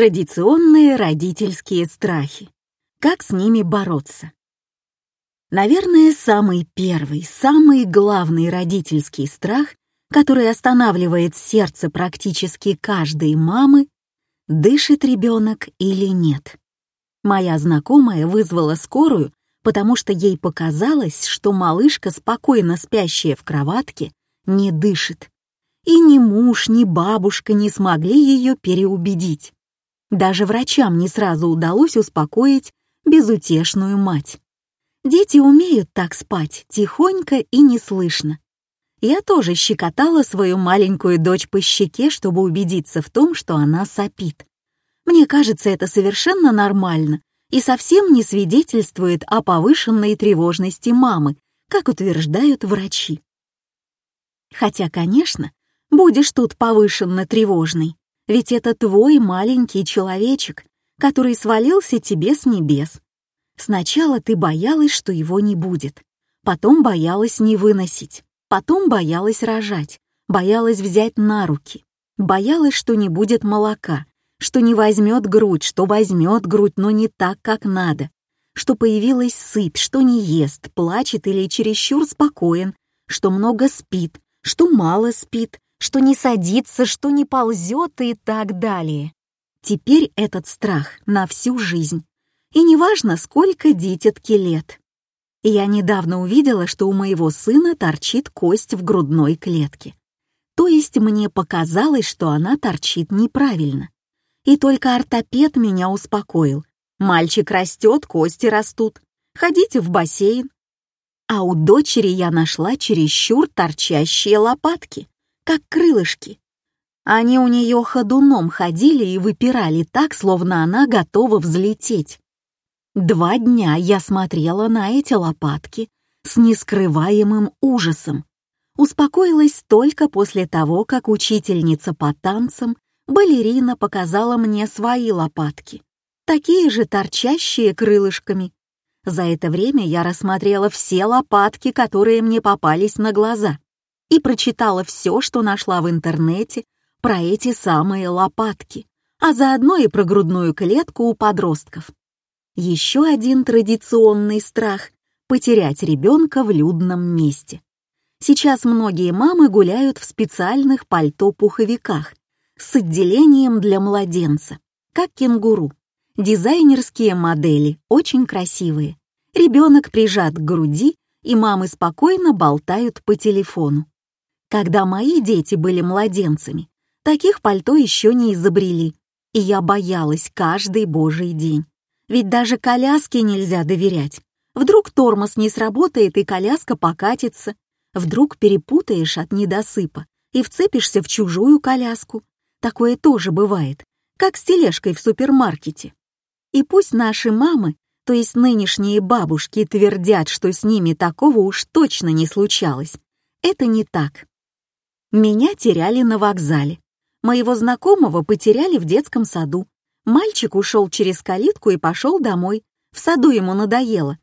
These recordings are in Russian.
Традиционные родительские страхи. Как с ними бороться? Наверное, самый первый, самый главный родительский страх, который останавливает сердце практически каждой мамы, дышит ребенок или нет. Моя знакомая вызвала скорую, потому что ей показалось, что малышка, спокойно спящая в кроватке, не дышит. И ни муж, ни бабушка не смогли ее переубедить. Даже врачам не сразу удалось успокоить безутешную мать. Дети умеют так спать, тихонько и неслышно. Я тоже щекотала свою маленькую дочь по щеке, чтобы убедиться в том, что она сопит. Мне кажется, это совершенно нормально и совсем не свидетельствует о повышенной тревожности мамы, как утверждают врачи. Хотя, конечно, будешь тут повышенно тревожный, ведь это твой маленький человечек, который свалился тебе с небес. Сначала ты боялась, что его не будет, потом боялась не выносить, потом боялась рожать, боялась взять на руки, боялась, что не будет молока, что не возьмет грудь, что возьмет грудь, но не так, как надо, что появилась сыпь, что не ест, плачет или чересчур спокоен, что много спит, что мало спит, что не садится, что не ползет и так далее. Теперь этот страх на всю жизнь. И неважно, сколько дитятки лет. Я недавно увидела, что у моего сына торчит кость в грудной клетке. То есть мне показалось, что она торчит неправильно. И только ортопед меня успокоил. Мальчик растет, кости растут. Ходите в бассейн. А у дочери я нашла чересчур торчащие лопатки как крылышки. Они у нее ходуном ходили и выпирали так, словно она готова взлететь. Два дня я смотрела на эти лопатки с нескрываемым ужасом. Успокоилась только после того, как учительница по танцам, балерина, показала мне свои лопатки, такие же торчащие крылышками. За это время я рассмотрела все лопатки, которые мне попались на глаза и прочитала все, что нашла в интернете про эти самые лопатки, а заодно и про грудную клетку у подростков. Еще один традиционный страх — потерять ребенка в людном месте. Сейчас многие мамы гуляют в специальных пальто-пуховиках с отделением для младенца, как кенгуру. Дизайнерские модели, очень красивые. Ребенок прижат к груди, и мамы спокойно болтают по телефону. Когда мои дети были младенцами, таких пальто еще не изобрели, и я боялась каждый божий день. Ведь даже коляске нельзя доверять. Вдруг тормоз не сработает и коляска покатится. Вдруг перепутаешь от недосыпа и вцепишься в чужую коляску. Такое тоже бывает, как с тележкой в супермаркете. И пусть наши мамы, то есть нынешние бабушки, твердят, что с ними такого уж точно не случалось. Это не так. Меня теряли на вокзале. Моего знакомого потеряли в детском саду. Мальчик ушел через калитку и пошел домой. В саду ему надоело.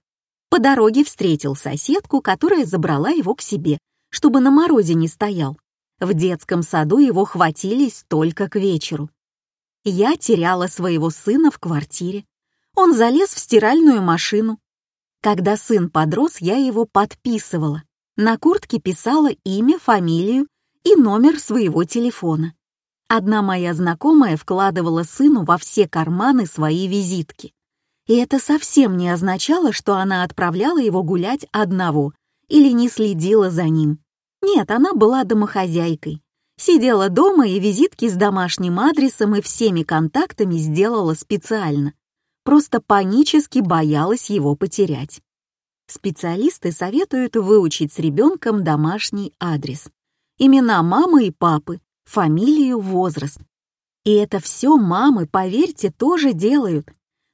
По дороге встретил соседку, которая забрала его к себе, чтобы на морозе не стоял. В детском саду его хватились только к вечеру. Я теряла своего сына в квартире. Он залез в стиральную машину. Когда сын подрос, я его подписывала. На куртке писала имя, фамилию и номер своего телефона. Одна моя знакомая вкладывала сыну во все карманы свои визитки. И это совсем не означало, что она отправляла его гулять одного или не следила за ним. Нет, она была домохозяйкой. Сидела дома и визитки с домашним адресом и всеми контактами сделала специально. Просто панически боялась его потерять. Специалисты советуют выучить с ребенком домашний адрес имена мамы и папы, фамилию, возраст. И это все мамы, поверьте, тоже делают.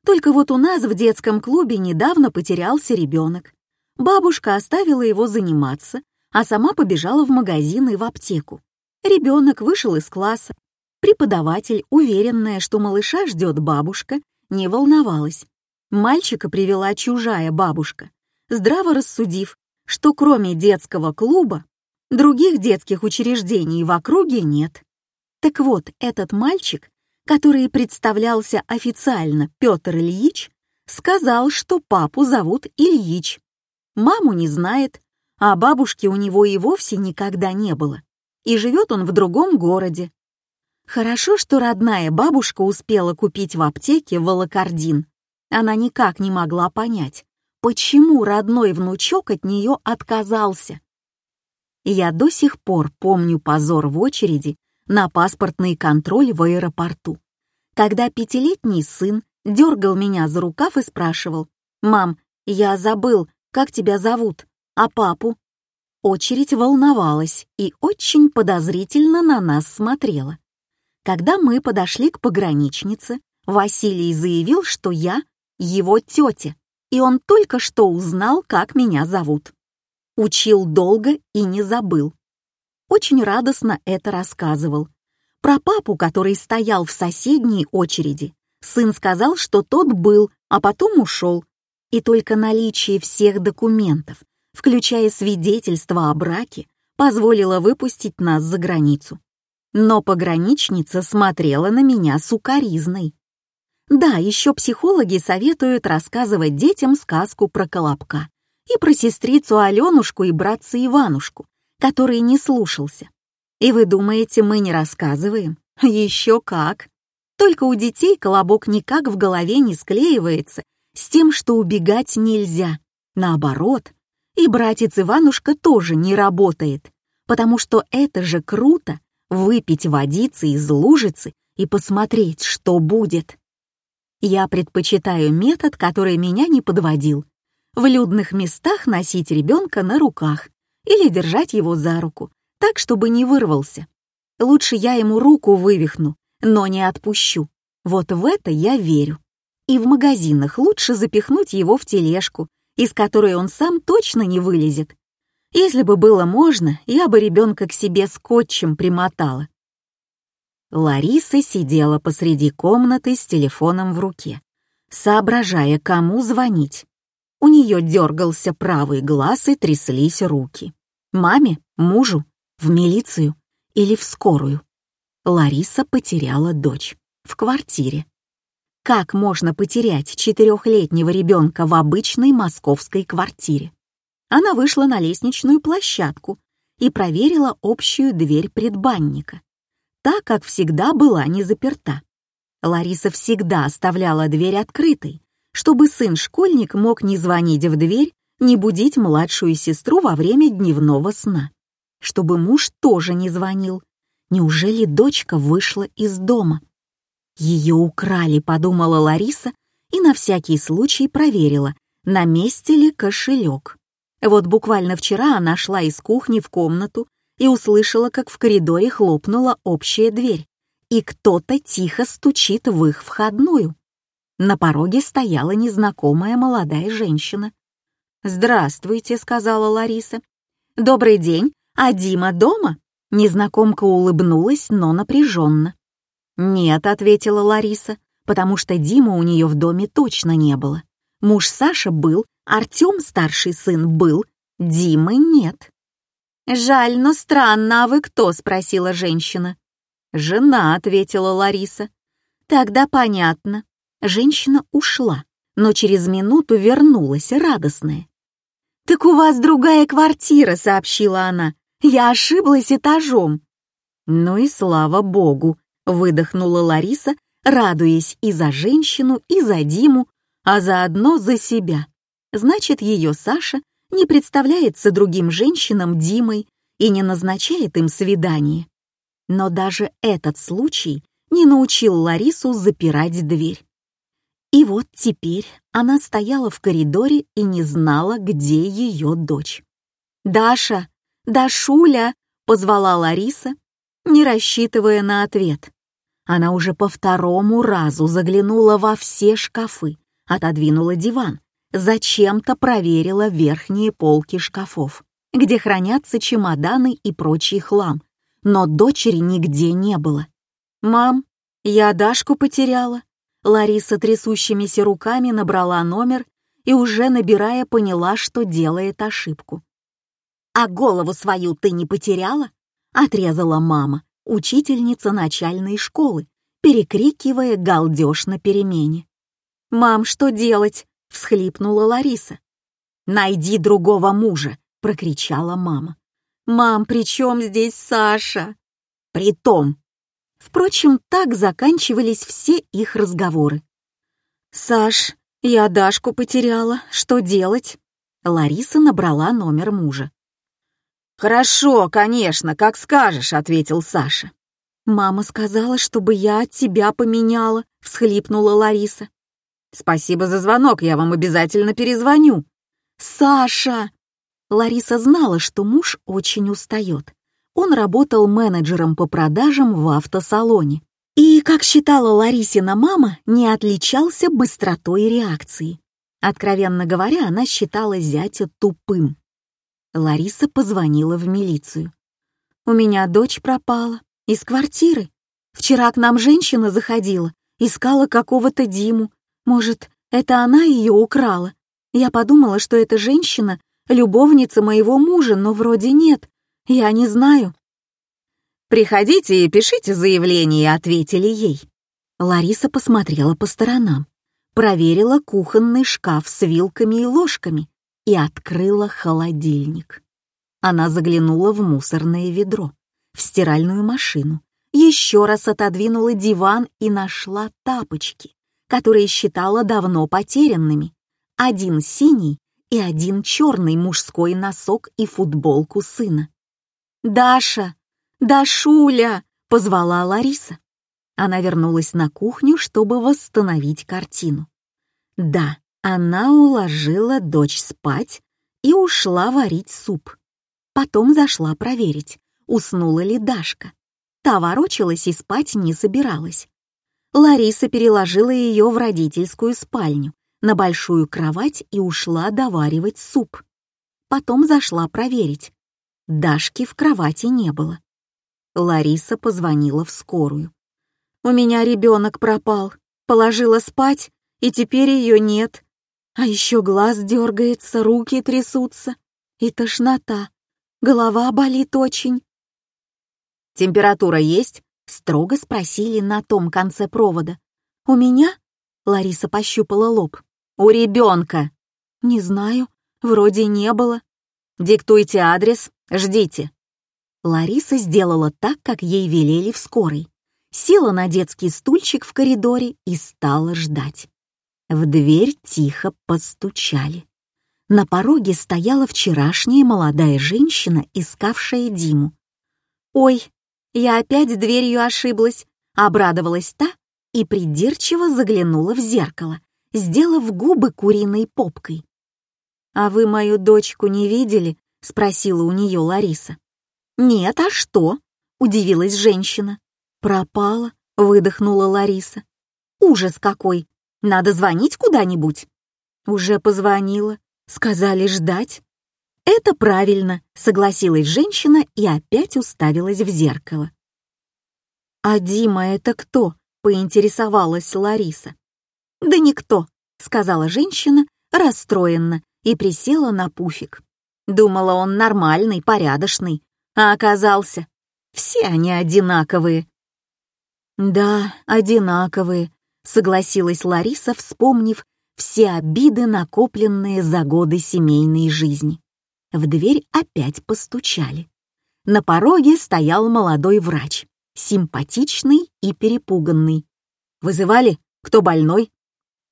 Только вот у нас в детском клубе недавно потерялся ребенок. Бабушка оставила его заниматься, а сама побежала в магазин и в аптеку. Ребенок вышел из класса. Преподаватель, уверенная, что малыша ждет бабушка, не волновалась. Мальчика привела чужая бабушка, здраво рассудив, что кроме детского клуба Других детских учреждений в округе нет. Так вот, этот мальчик, который представлялся официально Петр Ильич, сказал, что папу зовут Ильич. Маму не знает, а бабушки у него и вовсе никогда не было. И живет он в другом городе. Хорошо, что родная бабушка успела купить в аптеке волокордин. Она никак не могла понять, почему родной внучок от нее отказался. Я до сих пор помню позор в очереди на паспортный контроль в аэропорту, когда пятилетний сын дергал меня за рукав и спрашивал, «Мам, я забыл, как тебя зовут, а папу?» Очередь волновалась и очень подозрительно на нас смотрела. Когда мы подошли к пограничнице, Василий заявил, что я его тетя, и он только что узнал, как меня зовут. Учил долго и не забыл. Очень радостно это рассказывал. Про папу, который стоял в соседней очереди, сын сказал, что тот был, а потом ушел. И только наличие всех документов, включая свидетельство о браке, позволило выпустить нас за границу. Но пограничница смотрела на меня сукоризной. Да, еще психологи советуют рассказывать детям сказку про Колобка и про сестрицу Аленушку и братца Иванушку, который не слушался. И вы думаете, мы не рассказываем? Еще как! Только у детей колобок никак в голове не склеивается с тем, что убегать нельзя. Наоборот, и братец Иванушка тоже не работает, потому что это же круто — выпить водицы из лужицы и посмотреть, что будет. Я предпочитаю метод, который меня не подводил. В людных местах носить ребенка на руках или держать его за руку, так, чтобы не вырвался. Лучше я ему руку вывихну, но не отпущу. Вот в это я верю. И в магазинах лучше запихнуть его в тележку, из которой он сам точно не вылезет. Если бы было можно, я бы ребенка к себе скотчем примотала. Лариса сидела посреди комнаты с телефоном в руке, соображая, кому звонить. У нее дергался правый глаз и тряслись руки. Маме, мужу, в милицию или в скорую. Лариса потеряла дочь в квартире. Как можно потерять четырехлетнего ребенка в обычной московской квартире? Она вышла на лестничную площадку и проверила общую дверь предбанника та, как всегда, была не заперта. Лариса всегда оставляла дверь открытой, чтобы сын-школьник мог не звонить в дверь, не будить младшую сестру во время дневного сна. Чтобы муж тоже не звонил. Неужели дочка вышла из дома? Ее украли, подумала Лариса и на всякий случай проверила, на месте ли кошелек. Вот буквально вчера она шла из кухни в комнату и услышала, как в коридоре хлопнула общая дверь, и кто-то тихо стучит в их входную. На пороге стояла незнакомая молодая женщина. «Здравствуйте», — сказала Лариса. «Добрый день, а Дима дома?» Незнакомка улыбнулась, но напряженно. «Нет», — ответила Лариса, потому что Дима у нее в доме точно не было. Муж Саша был, Артем, старший сын, был, Димы нет. «Жаль, но странно, а вы кто?» — спросила женщина. «Жена», — ответила Лариса. «Тогда понятно». Женщина ушла, но через минуту вернулась радостная. «Так у вас другая квартира», — сообщила она. «Я ошиблась этажом». «Ну и слава богу», — выдохнула Лариса, радуясь и за женщину, и за Диму, а заодно за себя. Значит, ее Саша не представляется другим женщинам Димой и не назначает им свидание. Но даже этот случай не научил Ларису запирать дверь. И вот теперь она стояла в коридоре и не знала, где ее дочь. «Даша! Дашуля!» — позвала Лариса, не рассчитывая на ответ. Она уже по второму разу заглянула во все шкафы, отодвинула диван, зачем-то проверила верхние полки шкафов, где хранятся чемоданы и прочий хлам, но дочери нигде не было. «Мам, я Дашку потеряла». Лариса трясущимися руками набрала номер и уже набирая поняла, что делает ошибку. «А голову свою ты не потеряла?» — отрезала мама, учительница начальной школы, перекрикивая галдеж на перемене. «Мам, что делать?» — всхлипнула Лариса. «Найди другого мужа!» — прокричала мама. «Мам, при чем здесь Саша?» «Притом!» Впрочем, так заканчивались все их разговоры. «Саш, я Дашку потеряла. Что делать?» Лариса набрала номер мужа. «Хорошо, конечно, как скажешь», — ответил Саша. «Мама сказала, чтобы я тебя поменяла», — всхлипнула Лариса. «Спасибо за звонок, я вам обязательно перезвоню». «Саша!» Лариса знала, что муж очень устает. Он работал менеджером по продажам в автосалоне. И, как считала Ларисина мама, не отличался быстротой реакции. Откровенно говоря, она считала зятя тупым. Лариса позвонила в милицию. «У меня дочь пропала. Из квартиры. Вчера к нам женщина заходила, искала какого-то Диму. Может, это она ее украла? Я подумала, что эта женщина — любовница моего мужа, но вроде нет. Я не знаю». «Приходите и пишите заявление», — ответили ей. Лариса посмотрела по сторонам, проверила кухонный шкаф с вилками и ложками и открыла холодильник. Она заглянула в мусорное ведро в стиральную машину, еще раз отодвинула диван и нашла тапочки, которые считала давно потерянными. Один синий и один черный мужской носок и футболку сына. «Даша! Дашуля!» — позвала Лариса. Она вернулась на кухню, чтобы восстановить картину. Да, она уложила дочь спать и ушла варить суп. Потом зашла проверить, уснула ли Дашка. Та ворочалась и спать не собиралась. Лариса переложила ее в родительскую спальню, на большую кровать и ушла доваривать суп. Потом зашла проверить. Дашки в кровати не было. Лариса позвонила в скорую. «У меня ребенок пропал. Положила спать, и теперь ее нет. А еще глаз дергается, руки трясутся. И тошнота. Голова болит очень. «Температура есть?» — строго спросили на том конце провода. «У меня?» — Лариса пощупала лоб. «У ребенка!» «Не знаю, вроде не было». «Диктуйте адрес, ждите». Лариса сделала так, как ей велели в скорой. Села на детский стульчик в коридоре и стала ждать. В дверь тихо постучали. На пороге стояла вчерашняя молодая женщина, искавшая Диму. «Ой, я опять дверью ошиблась», — обрадовалась та и придирчиво заглянула в зеркало, сделав губы куриной попкой. «А вы мою дочку не видели?» — спросила у нее Лариса. «Нет, а что?» — удивилась женщина. «Пропала», — выдохнула Лариса. «Ужас какой! Надо звонить куда-нибудь?» «Уже позвонила. Сказали ждать. Это правильно, согласилась женщина и опять уставилась в зеркало. А Дима это кто? поинтересовалась Лариса. Да никто, сказала женщина расстроенно и присела на пуфик. Думала, он нормальный, порядочный, а оказался. Все они одинаковые. Да, одинаковые, согласилась Лариса, вспомнив все обиды, накопленные за годы семейной жизни. В дверь опять постучали. На пороге стоял молодой врач, симпатичный и перепуганный. «Вызывали? Кто больной?»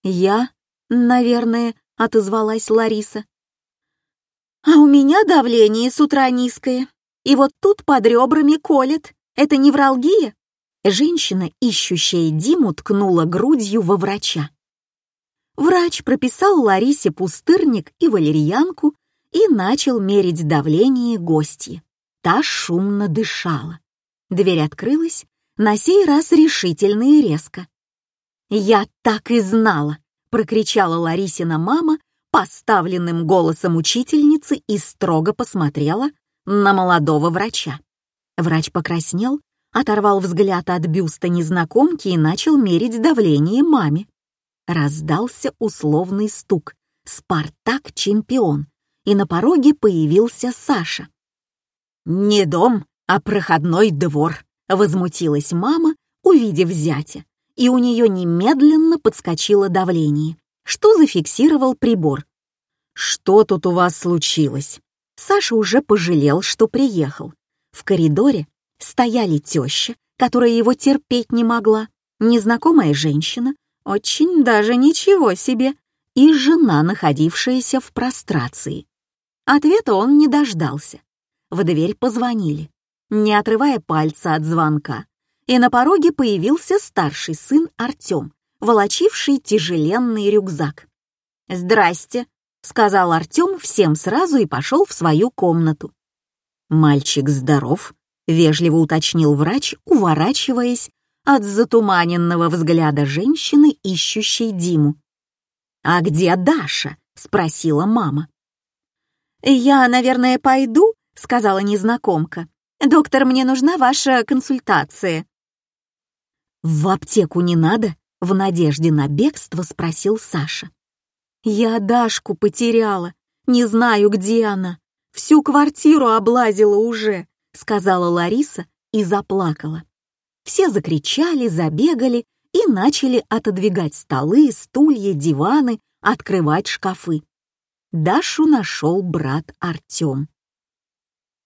«Я, наверное», — отозвалась Лариса. «А у меня давление с утра низкое, и вот тут под ребрами колет. Это невралгия?» Женщина, ищущая Диму, ткнула грудью во врача. Врач прописал Ларисе пустырник и валерьянку и начал мерить давление гостьи. Та шумно дышала. Дверь открылась, на сей раз решительно и резко. «Я так и знала!» — прокричала Ларисина мама поставленным голосом учительницы и строго посмотрела на молодого врача. Врач покраснел, оторвал взгляд от бюста незнакомки и начал мерить давление маме. Раздался условный стук. «Спартак чемпион!» И на пороге появился Саша. «Не дом, а проходной двор», — возмутилась мама, увидев зятя, и у нее немедленно подскочило давление, что зафиксировал прибор. «Что тут у вас случилось?» Саша уже пожалел, что приехал. В коридоре стояли теща, которая его терпеть не могла, незнакомая женщина, очень даже ничего себе, и жена, находившаяся в прострации. Ответа он не дождался. В дверь позвонили, не отрывая пальца от звонка, и на пороге появился старший сын Артем, волочивший тяжеленный рюкзак. «Здрасте», — сказал Артем всем сразу и пошел в свою комнату. «Мальчик здоров», — вежливо уточнил врач, уворачиваясь от затуманенного взгляда женщины, ищущей Диму. «А где Даша?» — спросила мама. «Я, наверное, пойду», — сказала незнакомка. «Доктор, мне нужна ваша консультация». «В аптеку не надо?» — в надежде на бегство спросил Саша. «Я Дашку потеряла, не знаю, где она. Всю квартиру облазила уже», — сказала Лариса и заплакала. Все закричали, забегали и начали отодвигать столы, стулья, диваны, открывать шкафы. Дашу нашел брат Артем.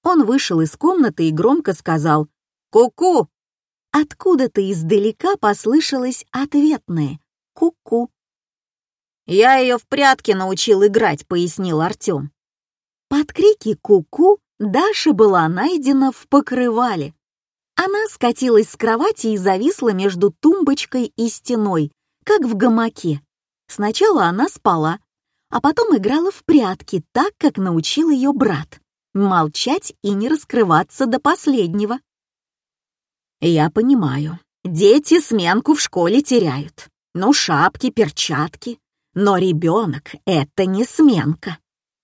Он вышел из комнаты и громко сказал «Ку-ку!». Откуда-то издалека послышалось ответное «Ку-ку». «Я ее в прятки научил играть», — пояснил Артем. Под крики «Ку-ку» Даша была найдена в покрывале. Она скатилась с кровати и зависла между тумбочкой и стеной, как в гамаке. Сначала она спала, а потом играла в прятки так, как научил ее брат. Молчать и не раскрываться до последнего. Я понимаю, дети сменку в школе теряют. Ну, шапки, перчатки. Но ребенок — это не сменка.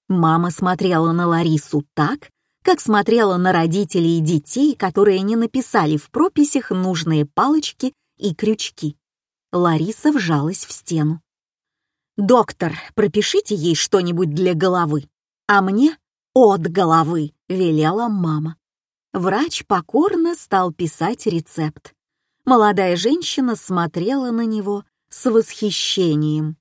Мама смотрела на Ларису так, как смотрела на родителей и детей, которые не написали в прописях нужные палочки и крючки. Лариса вжалась в стену. «Доктор, пропишите ей что-нибудь для головы, а мне от головы», — велела мама. Врач покорно стал писать рецепт. Молодая женщина смотрела на него с восхищением.